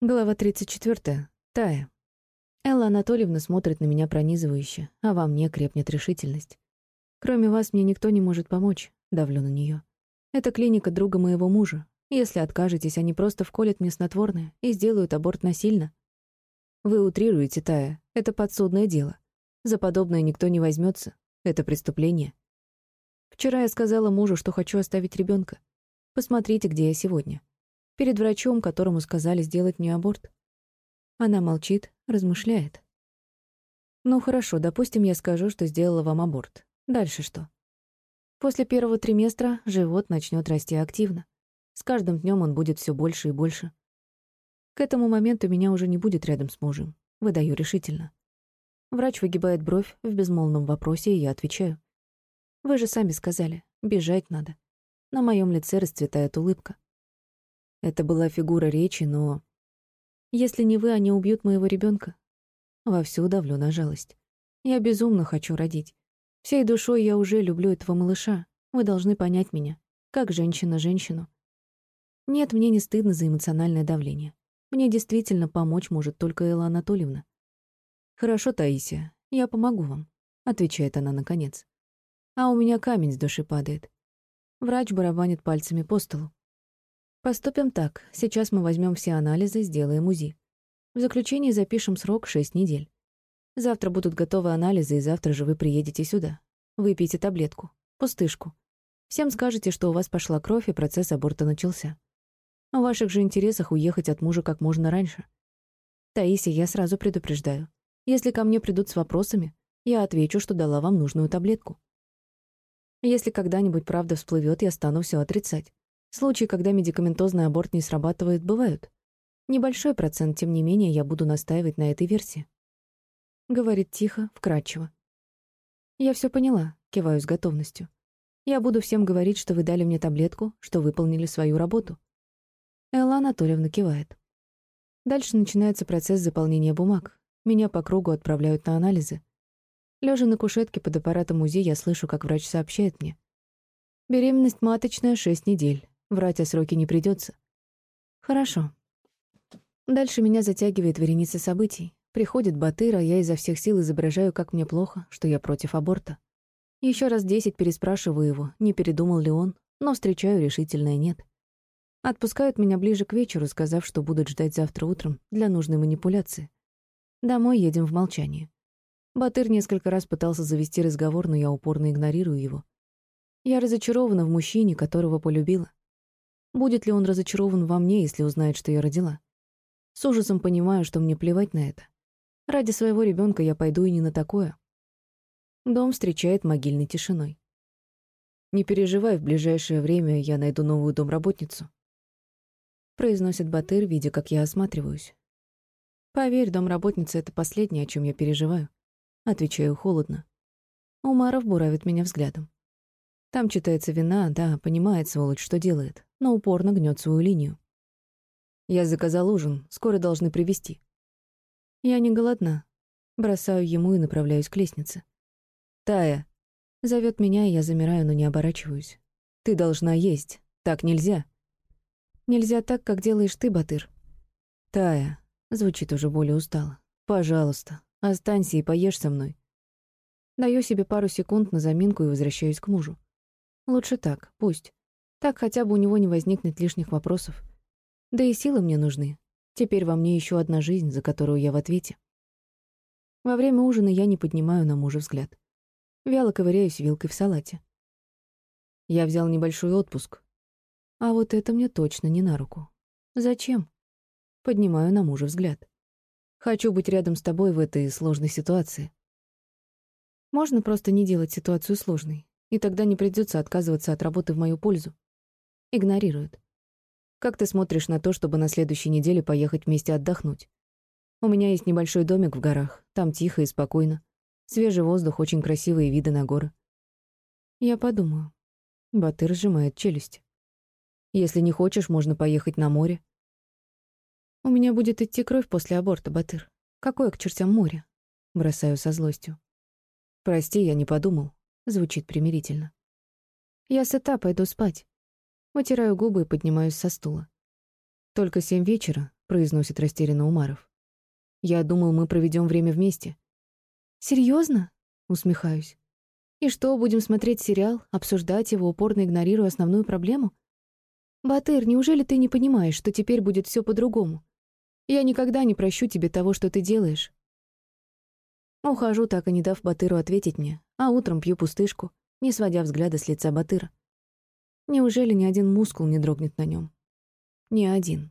Глава 34. Тая. Элла Анатольевна смотрит на меня пронизывающе, а во мне крепнет решительность. Кроме вас мне никто не может помочь, давлю на нее. Это клиника друга моего мужа. Если откажетесь, они просто вколят мне снотворное и сделают аборт насильно. Вы утрируете, Тая. Это подсудное дело. За подобное никто не возьмется. Это преступление. Вчера я сказала мужу, что хочу оставить ребенка. Посмотрите, где я сегодня. Перед врачом, которому сказали сделать мне аборт. Она молчит, размышляет. Ну хорошо, допустим, я скажу, что сделала вам аборт. Дальше что? После первого триместра живот начнет расти активно. С каждым днем он будет все больше и больше. К этому моменту меня уже не будет рядом с мужем. Выдаю решительно. Врач выгибает бровь в безмолвном вопросе, и я отвечаю. Вы же сами сказали, бежать надо. На моем лице расцветает улыбка. Это была фигура речи, но... Если не вы, они убьют моего ребенка. Вовсю давлю на жалость. Я безумно хочу родить. Всей душой я уже люблю этого малыша. Вы должны понять меня. Как женщина женщину. Нет, мне не стыдно за эмоциональное давление. Мне действительно помочь может только Элла Анатольевна. «Хорошо, Таисия, я помогу вам», — отвечает она наконец. А у меня камень с души падает. Врач барабанит пальцами по столу. Поступим так. Сейчас мы возьмем все анализы, сделаем УЗИ. В заключении запишем срок 6 недель. Завтра будут готовы анализы, и завтра же вы приедете сюда. Выпейте таблетку. Пустышку. Всем скажете, что у вас пошла кровь, и процесс аборта начался. В ваших же интересах уехать от мужа как можно раньше. Таисия, я сразу предупреждаю. Если ко мне придут с вопросами, я отвечу, что дала вам нужную таблетку. Если когда-нибудь правда всплывет, я стану все отрицать. Случаи, когда медикаментозный аборт не срабатывает, бывают. Небольшой процент, тем не менее, я буду настаивать на этой версии. Говорит тихо, вкрадчиво. Я все поняла, киваю с готовностью. Я буду всем говорить, что вы дали мне таблетку, что выполнили свою работу. Элла Анатольевна кивает. Дальше начинается процесс заполнения бумаг. Меня по кругу отправляют на анализы. Лежа на кушетке под аппаратом УЗИ, я слышу, как врач сообщает мне. Беременность маточная — шесть недель. Врать о сроке не придется. Хорошо. Дальше меня затягивает вереница событий. Приходит Батыр, а я изо всех сил изображаю, как мне плохо, что я против аборта. Еще раз десять переспрашиваю его, не передумал ли он, но встречаю решительное «нет». Отпускают меня ближе к вечеру, сказав, что будут ждать завтра утром для нужной манипуляции. Домой едем в молчании. Батыр несколько раз пытался завести разговор, но я упорно игнорирую его. Я разочарована в мужчине, которого полюбила. Будет ли он разочарован во мне, если узнает, что я родила? С ужасом понимаю, что мне плевать на это. Ради своего ребенка я пойду и не на такое. Дом встречает могильной тишиной. «Не переживай, в ближайшее время я найду новую домработницу», произносит Батыр, видя, как я осматриваюсь. «Поверь, домработница — это последнее, о чем я переживаю», отвечаю холодно. Умаров буравит меня взглядом. Там читается вина, да, понимает, сволочь, что делает, но упорно гнет свою линию. Я заказал ужин, скоро должны привезти. Я не голодна. Бросаю ему и направляюсь к лестнице. «Тая!» Зовет меня, и я замираю, но не оборачиваюсь. «Ты должна есть. Так нельзя». «Нельзя так, как делаешь ты, Батыр». «Тая!» Звучит уже более устало. «Пожалуйста, останься и поешь со мной». Даю себе пару секунд на заминку и возвращаюсь к мужу. Лучше так, пусть. Так хотя бы у него не возникнет лишних вопросов. Да и силы мне нужны. Теперь во мне еще одна жизнь, за которую я в ответе. Во время ужина я не поднимаю на мужа взгляд. Вяло ковыряюсь вилкой в салате. Я взял небольшой отпуск. А вот это мне точно не на руку. Зачем? Поднимаю на мужа взгляд. Хочу быть рядом с тобой в этой сложной ситуации. Можно просто не делать ситуацию сложной, и тогда не придется отказываться от работы в мою пользу. Игнорирует. Как ты смотришь на то, чтобы на следующей неделе поехать вместе отдохнуть? У меня есть небольшой домик в горах, там тихо и спокойно. Свежий воздух, очень красивые виды на горы. Я подумаю. Батыр сжимает челюсть. Если не хочешь, можно поехать на море. У меня будет идти кровь после аборта, Батыр. Какое к чертям море? Бросаю со злостью. Прости, я не подумал. Звучит примирительно. Я сыта, пойду спать. Вытираю губы и поднимаюсь со стула. Только семь вечера, произносит растерянно Умаров. «Я думал, мы проведем время вместе». «Серьезно?» — усмехаюсь. «И что, будем смотреть сериал, обсуждать его, упорно игнорируя основную проблему? Батыр, неужели ты не понимаешь, что теперь будет все по-другому? Я никогда не прощу тебе того, что ты делаешь». Ухожу, так и не дав Батыру ответить мне, а утром пью пустышку, не сводя взгляда с лица Батыра. Неужели ни один мускул не дрогнет на нем? Ни один.